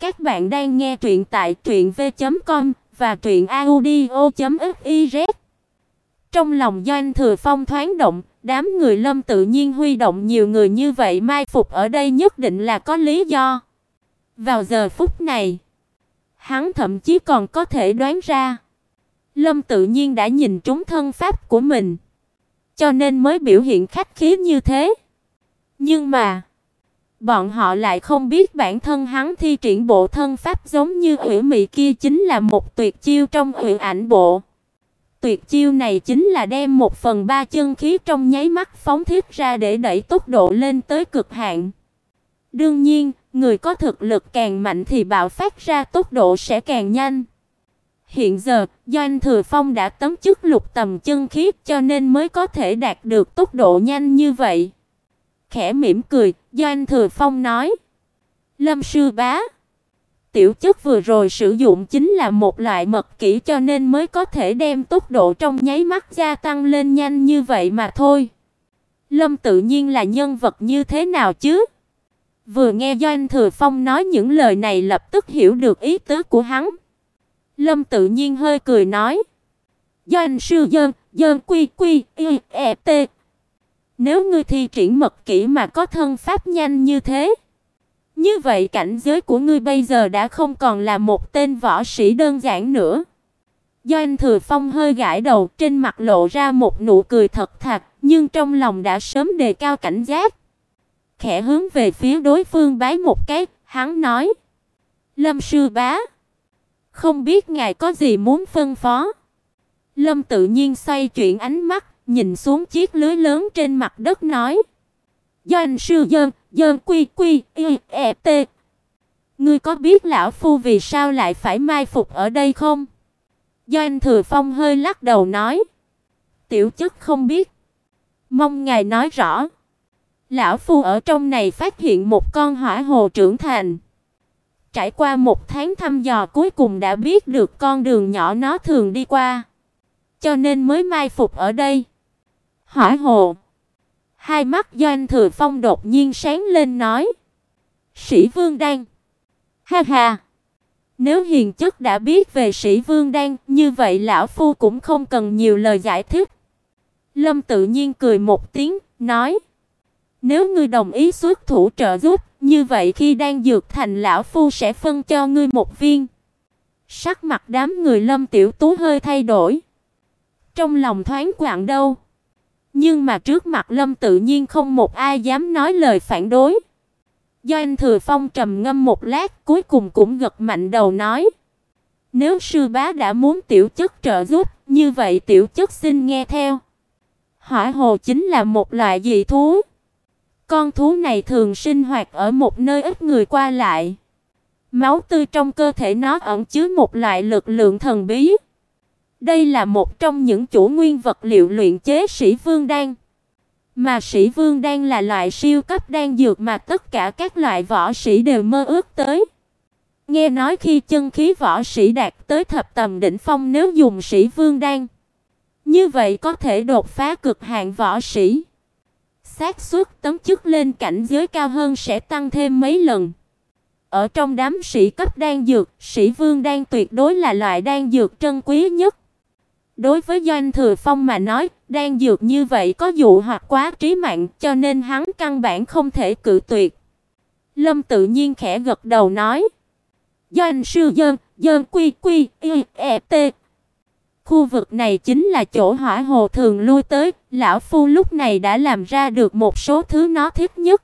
Các bạn đang nghe truyện tại truyệnv.com và truyệnaudio.fiz. Trong lòng Doanh Thừa Phong thoáng động, đám người Lâm tự nhiên huy động nhiều người như vậy mai phục ở đây nhất định là có lý do. Vào giờ phút này, hắn thậm chí còn có thể đoán ra, Lâm tự nhiên đã nhìn trúng thân pháp của mình, cho nên mới biểu hiện khách khí như thế. Nhưng mà, bọn họ lại không biết bản thân hắn thi triển bộ thân pháp giống như Hủy Mị kia chính là một tuyệt chiêu trong Hủy Ảnh bộ. Tuyệt chiêu này chính là đem một phần ba chân khí trong nháy mắt phóng thiết ra để đẩy tốc độ lên tới cực hạn. Đương nhiên, người có thực lực càng mạnh thì bạo phát ra tốc độ sẽ càng nhanh. Hiện giờ, do anh Thừa Phong đã tấm chức lục tầm chân khí cho nên mới có thể đạt được tốc độ nhanh như vậy. Khẽ mỉm cười, do anh Thừa Phong nói: "Lâm sư bá, tiểu chất vừa rồi sử dụng chính là một loại mật kỹ cho nên mới có thể đem tốc độ trong nháy mắt gia tăng lên nhanh như vậy mà thôi." Lâm tự nhiên là nhân vật như thế nào chứ? Vừa nghe Doanh Thừa Phong nói những lời này lập tức hiểu được ý tứ của hắn. Lâm tự nhiên hơi cười nói: "Doanh sư dân, dân quy quy y e t. Nếu ngươi thi triển mật kỹ mà có thân pháp nhanh như thế, như vậy cảnh giới của ngươi bây giờ đã không còn là một tên võ sĩ đơn giản nữa." do anh Thừa Phong hơi gãi đầu, trên mặt lộ ra một nụ cười thật thà, nhưng trong lòng đã sớm đề cao cảnh giác. Khẽ hướng về phía đối phương bái một cái, hắn nói: "Lâm sư bá, không biết ngài có gì muốn phân phó?" Lâm tự nhiên xoay chuyển ánh mắt, nhìn xuống chiếc lưới lớn trên mặt đất nói: "Doanh sư dân, dân quy quy y e t. Ngươi có biết lão phu vì sao lại phải mai phục ở đây không?" Doanh Thừa Phong hơi lắc đầu nói: "Tiểu chức không biết, mong ngài nói rõ." Lão phu ở trong này phát hiện một con hỏa hồ trưởng thành. Trải qua một tháng thăm dò cuối cùng đã biết được con đường nhỏ nó thường đi qua, cho nên mới mai phục ở đây. Hỏa hồ. Hai mắt Doanh Thừa Phong đột nhiên sáng lên nói: "Sĩ Vương Đan." Ha ha. Nếu hiền chất đã biết về Sĩ Vương Đan, như vậy lão phu cũng không cần nhiều lời giải thích. Lâm tự nhiên cười một tiếng, nói: nếu ngươi đồng ý xuất thủ trợ giúp, như vậy khi đang dược thành lão phu sẽ phân cho ngươi một viên. Sắc mặt đám người Lâm Tiểu Tú hơi thay đổi. Trong lòng thoáng quạng đâu. Nhưng mà trước mặt Lâm tự nhiên không một ai dám nói lời phản đối. Do anh Thừa Phong trầm ngâm một lát, cuối cùng cũng gật mạnh đầu nói: "Nếu sư bá đã muốn tiểu chất trợ giúp, như vậy tiểu chất xin nghe theo." Hỏa hồ chính là một loại dị thú. Con thú này thường sinh hoạt ở một nơi ít người qua lại. Máu tươi trong cơ thể nó ẩn chứa một loại lực lượng thần bí. Đây là một trong những chủ nguyên vật liệu luyện chế sĩ vương đan. Mà sĩ vương đan là loại siêu cấp đan dược mà tất cả các loại võ sĩ đều mơ ước tới. Nghe nói khi chân khí võ sĩ đạt tới thập tầm đỉnh phong nếu dùng sĩ vương đan, như vậy có thể đột phá cực hạn võ sĩ xác suất tấn chức lên cảnh giới cao hơn sẽ tăng thêm mấy lần. Ở trong đám sĩ cấp đan dược, sĩ vương đan tuyệt đối là loại đan dược trân quý nhất. Đối với Doanh Thừa Phong mà nói, đang dược như vậy có dụ hoặc quá trí mạng, cho nên hắn căn bản không thể cự tuyệt. Lâm tự nhiên khẽ gật đầu nói: "Doanh sư dân, dân quy quy y e t Khu vực này chính là chỗ hỏa hồ thường lui tới, lão phu lúc này đã làm ra được một số thứ nó thích nhất.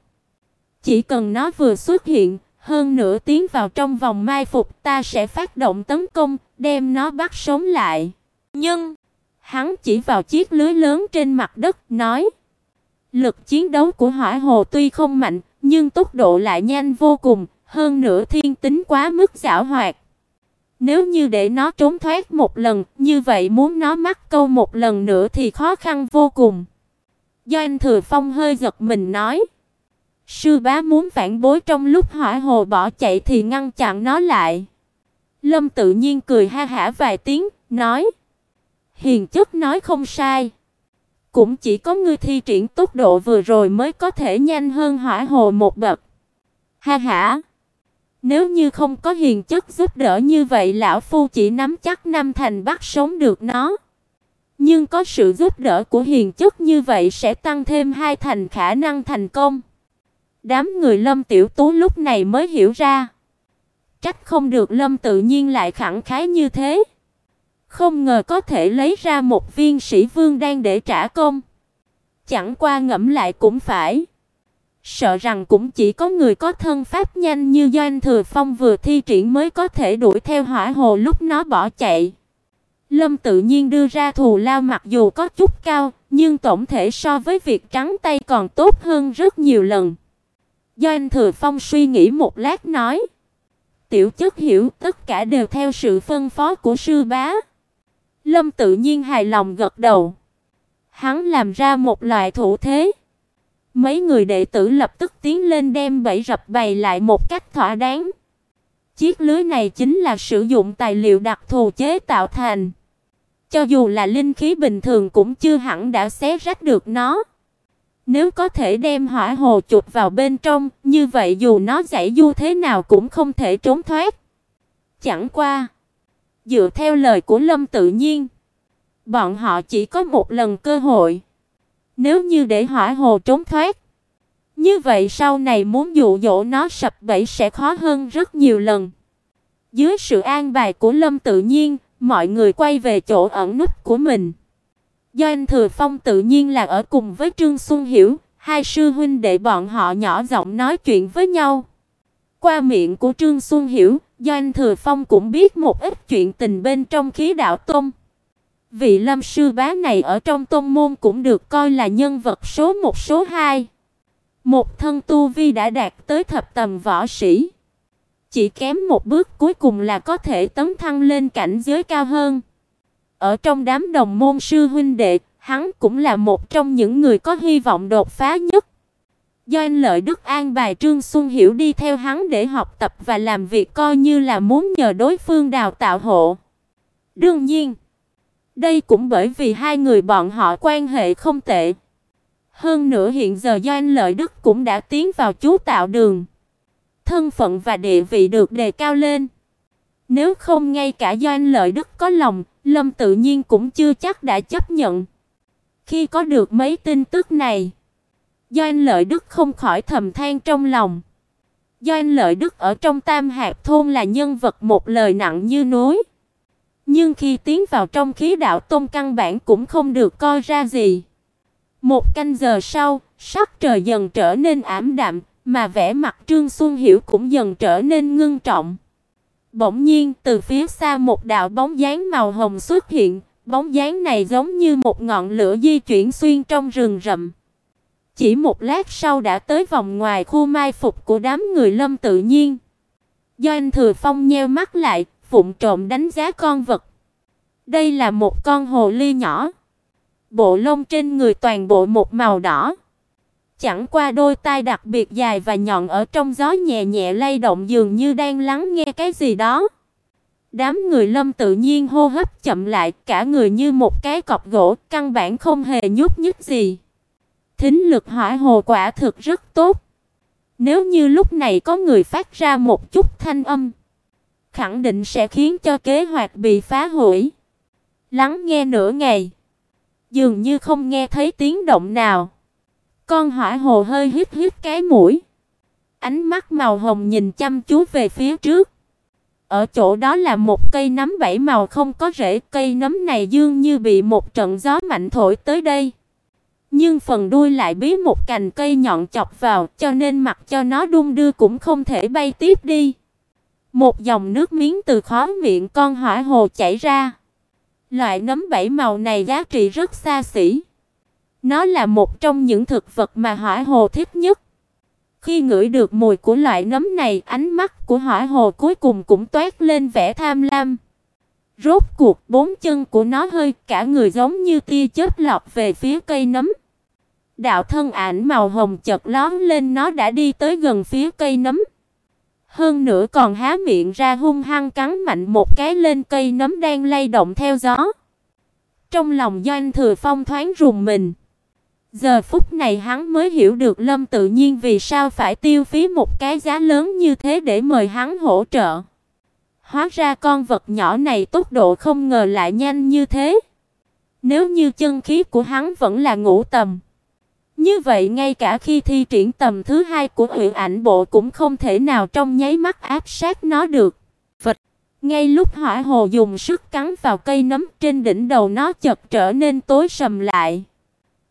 Chỉ cần nó vừa xuất hiện, hơn nửa tiếng vào trong vòng mai phục, ta sẽ phát động tấn công, đem nó bắt sống lại. Nhưng hắn chỉ vào chiếc lưới lớn trên mặt đất, nói: Lực chiến đấu của hỏa hồ tuy không mạnh, nhưng tốc độ lại nhanh vô cùng, hơn nữa thiên tính quá mức giảo hoạt. Nếu như để nó trốn thoát một lần, như vậy muốn nó mắc câu một lần nữa thì khó khăn vô cùng. Do anh Thừa Phong hơi giật mình nói: "Sư bá muốn phản bối trong lúc hỏa hồ bỏ chạy thì ngăn chặn nó lại." Lâm tự nhiên cười ha hả vài tiếng, nói: "Hiền chất nói không sai, cũng chỉ có ngươi thi triển tốc độ vừa rồi mới có thể nhanh hơn hỏa hồ một bậc." Ha hả Nếu như không có hiền chất giúp đỡ như vậy lão phu chỉ nắm chắc năm thành bắt sống được nó. Nhưng có sự giúp đỡ của hiền chất như vậy sẽ tăng thêm hai thành khả năng thành công. Đám người Lâm Tiểu Tú lúc này mới hiểu ra. Trách không được Lâm tự nhiên lại khẳng khái như thế. Không ngờ có thể lấy ra một viên sĩ vương đang để trả công. Chẳng qua ngẫm lại cũng phải. Sợ rằng cũng chỉ có người có thân pháp nhanh như Doanh Thừa Phong vừa thi triển mới có thể đuổi theo hỏa hồ lúc nó bỏ chạy. Lâm tự nhiên đưa ra thù lao mặc dù có chút cao, nhưng tổng thể so với việc trắng tay còn tốt hơn rất nhiều lần. Doanh Thừa Phong suy nghĩ một lát nói: "Tiểu chất hiểu, tất cả đều theo sự phân phó của sư bá." Lâm tự nhiên hài lòng gật đầu. Hắn làm ra một loại thủ thế. Mấy người đệ tử lập tức tiến lên đem bẫy rập bày lại một cách thỏa đáng. Chiếc lưới này chính là sử dụng tài liệu đặc thù chế tạo thành. Cho dù là linh khí bình thường cũng chưa hẳn đã xé rách được nó. Nếu có thể đem hỏa hồ chụp vào bên trong, như vậy dù nó giải du thế nào cũng không thể trốn thoát. Chẳng qua, dựa theo lời của Lâm tự nhiên, bọn họ chỉ có một lần cơ hội. Nếu như để hỏa hồ trốn thoát, như vậy sau này muốn dụ dỗ nó sập bẫy sẽ khó hơn rất nhiều lần. Dưới sự an bài của Lâm tự nhiên, mọi người quay về chỗ ẩn núp của mình. Do anh Thừa Phong tự nhiên là ở cùng với Trương Xuân Hiểu, hai sư huynh đệ bọn họ nhỏ giọng nói chuyện với nhau. Qua miệng của Trương Xuân Hiểu, doanh Thừa Phong cũng biết một ít chuyện tình bên trong khí đạo tông. Vị Lâm sư bá này ở trong tông môn cũng được coi là nhân vật số một số hai. Một thân tu vi đã đạt tới thập tầm võ sĩ. Chỉ kém một bước cuối cùng là có thể tấn thăng lên cảnh giới cao hơn. Ở trong đám đồng môn sư huynh đệ, hắn cũng là một trong những người có hy vọng đột phá nhất. Do anh Lợi Đức an bài Trương Xuân Hiểu đi theo hắn để học tập và làm việc coi như là muốn nhờ đối phương đào tạo hộ. Đương nhiên, đây cũng bởi vì hai người bọn họ quan hệ không tệ. Hơn nữa hiện giờ do anh Lợi Đức cũng đã tiến vào chú tạo đường. Thân phận và địa vị được đề cao lên. Nếu không ngay cả do anh Lợi Đức có lòng, Lâm tự nhiên cũng chưa chắc đã chấp nhận. Khi có được mấy tin tức này, do anh Lợi Đức không khỏi thầm than trong lòng. Do anh Lợi Đức ở trong Tam Hạp thôn là nhân vật một lời nặng như núi. Nhưng khi tiến vào trong khí đạo tông căn bản cũng không được coi ra gì. Một canh giờ sau, sắc trời dần trở nên ảm đạm, mà vẻ mặt Trương Xuân Hiểu cũng dần trở nên ngưng trọng. Bỗng nhiên, từ phía xa một đạo bóng dáng màu hồng xuất hiện, bóng dáng này giống như một ngọn lửa di chuyển xuyên trong rừng rậm. Chỉ một lát sau đã tới vòng ngoài khu mai phục của đám người Lâm tự nhiên. Do anh Thừa Phong nheo mắt lại, vụng trộm đánh giá con vật. Đây là một con hồ ly nhỏ. Bộ lông trên người toàn bộ một màu đỏ. Chẳng qua đôi tai đặc biệt dài và nhọn ở trong gió nhẹ nhẹ lay động dường như đang lắng nghe cái gì đó. Đám người Lâm tự nhiên hô hấp chậm lại, cả người như một cái cọc gỗ, căn bản không hề nhúc nhích gì. Thính lực hỏa hồ quả thực rất tốt. Nếu như lúc này có người phát ra một chút thanh âm, khẳng định sẽ khiến cho kế hoạch bị phá hủy. Lắng nghe nửa ngày, dường như không nghe thấy tiếng động nào. Con hỏa hồ hơi hít hít cái mũi, ánh mắt màu hồng nhìn chăm chú về phía trước. Ở chỗ đó là một cây nấm bảy màu không có rễ, cây nấm này dường như bị một trận gió mạnh thổi tới đây. Nhưng phần đuôi lại bí một cành cây nhọn chọc vào, cho nên mặc cho nó đung đưa cũng không thể bay tiếp đi. Một dòng nước miếng từ khóe miệng con hỏa hồ chảy ra. Loại nấm bảy màu này giá trị rất xa xỉ. Nó là một trong những thực vật mà hỏa hồ thích nhất. Khi ngửi được mùi của loại nấm này, ánh mắt của hỏa hồ cuối cùng cũng toát lên vẻ tham lam. Rốt cuộc bốn chân của nó hơi cả người giống như tia chớp lọt về phía cây nấm. Đạo thân ảnh màu hồng chợt lóe lên nó đã đi tới gần phía cây nấm. Hơn nữa còn há miệng ra hung hăng cắn mạnh một cái lên cây nấm đang lay động theo gió. Trong lòng Doanh Thừa Phong thoáng rùng mình. Giờ phút này hắn mới hiểu được Lâm Tự Nhiên vì sao phải tiêu phí một cái giá lớn như thế để mời hắn hỗ trợ. Hóa ra con vật nhỏ này tốc độ không ngờ lại nhanh như thế. Nếu như chân khí của hắn vẫn là ngũ tầm, như vậy ngay cả khi thi triển tầm thứ hai của huyễn Ảnh Bộ cũng không thể nào trong nháy mắt áp sát nó được. Phật, ngay lúc Hỏa Hồ dùng sức cắn vào cây nấm trên đỉnh đầu nó chợt trở nên tối sầm lại.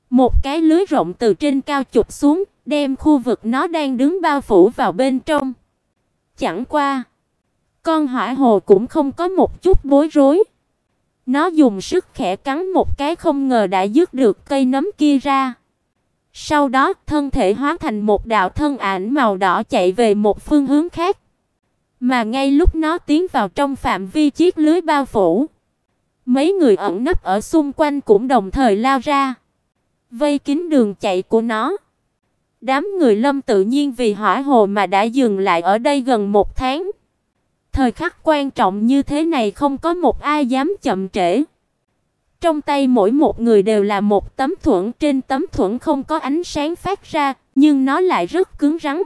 Một cái lưới rộng từ trên cao chụp xuống, đem khu vực nó đang đứng bao phủ vào bên trong. Chẳng qua, con hỏa hồ cũng không có một chút bối rối. Nó dùng sức khẽ cắn một cái không ngờ đã dứt được cây nấm kia ra. Sau đó, thân thể hóa thành một đạo thân ảnh màu đỏ chạy về một phương hướng khác. Mà ngay lúc nó tiến vào trong phạm vi chiếc lưới bao phủ, mấy người ẩn nấp ở xung quanh cũng đồng thời lao ra, vây kín đường chạy của nó. Đám người Lâm tự nhiên vì hỏa hồ mà đã dừng lại ở đây gần một tháng. Thời khắc quan trọng như thế này không có một ai dám chậm trễ. Trong tay mỗi một người đều là một tấm thuẫn, trên tấm thuẫn không có ánh sáng phát ra, nhưng nó lại rất cứng rắn.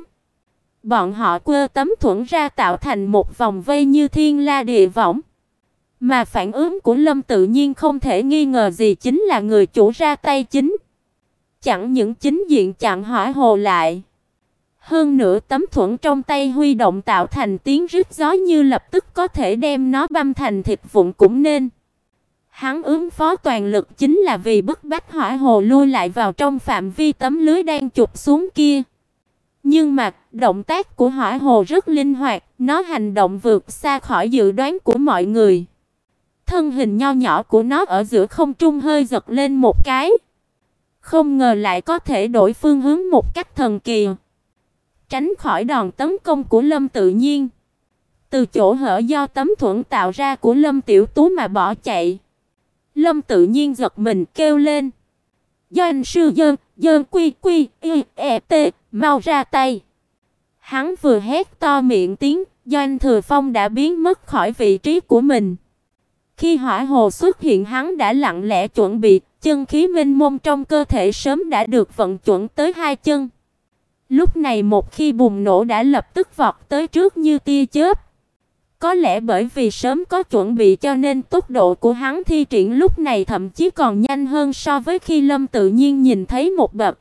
Bọn họ quơ tấm thuẫn ra tạo thành một vòng vây như thiên la địa võng. Mà phản ứng của Lâm tự nhiên không thể nghi ngờ gì chính là người chủ ra tay chính. Chẳng những chính diện chặn hỏa hồ lại. Hơn nữa tấm thuẫn trong tay huy động tạo thành tiếng rít gió như lập tức có thể đem nó băm thành thịt vụn cũng nên. Hắn ứng phó toàn lực chính là vì bức bách hỏa hồ lui lại vào trong phạm vi tấm lưới đang chụp xuống kia. Nhưng mà, động tác của hỏa hồ rất linh hoạt, nó hành động vượt xa khỏi dự đoán của mọi người. Thân hình nho nhỏ của nó ở giữa không trung hơi giật lên một cái. Không ngờ lại có thể đổi phương hướng một cách thần kỳ. Tránh khỏi đòn tấn công của Lâm tự nhiên. Từ chỗ hở do tấm thuẫn tạo ra của Lâm Tiểu Tú mà bỏ chạy. Lâm tự nhiên giật mình kêu lên. Doanh sư dơn, dơn quy quy, y, e, t, mau ra tay. Hắn vừa hét to miệng tiếng, Doanh Thừa Phong đã biến mất khỏi vị trí của mình. Khi hỏa hồ xuất hiện hắn đã lặng lẽ chuẩn bị, chân khí minh môn trong cơ thể sớm đã được vận chuẩn tới hai chân. Lúc này một khi bùng nổ đã lập tức vọt tới trước như tia chớp. Có lẽ bởi vì sớm có chuẩn bị cho nên tốc độ của hắn thi triển lúc này thậm chí còn nhanh hơn so với khi Lâm tự nhiên nhìn thấy một bậc.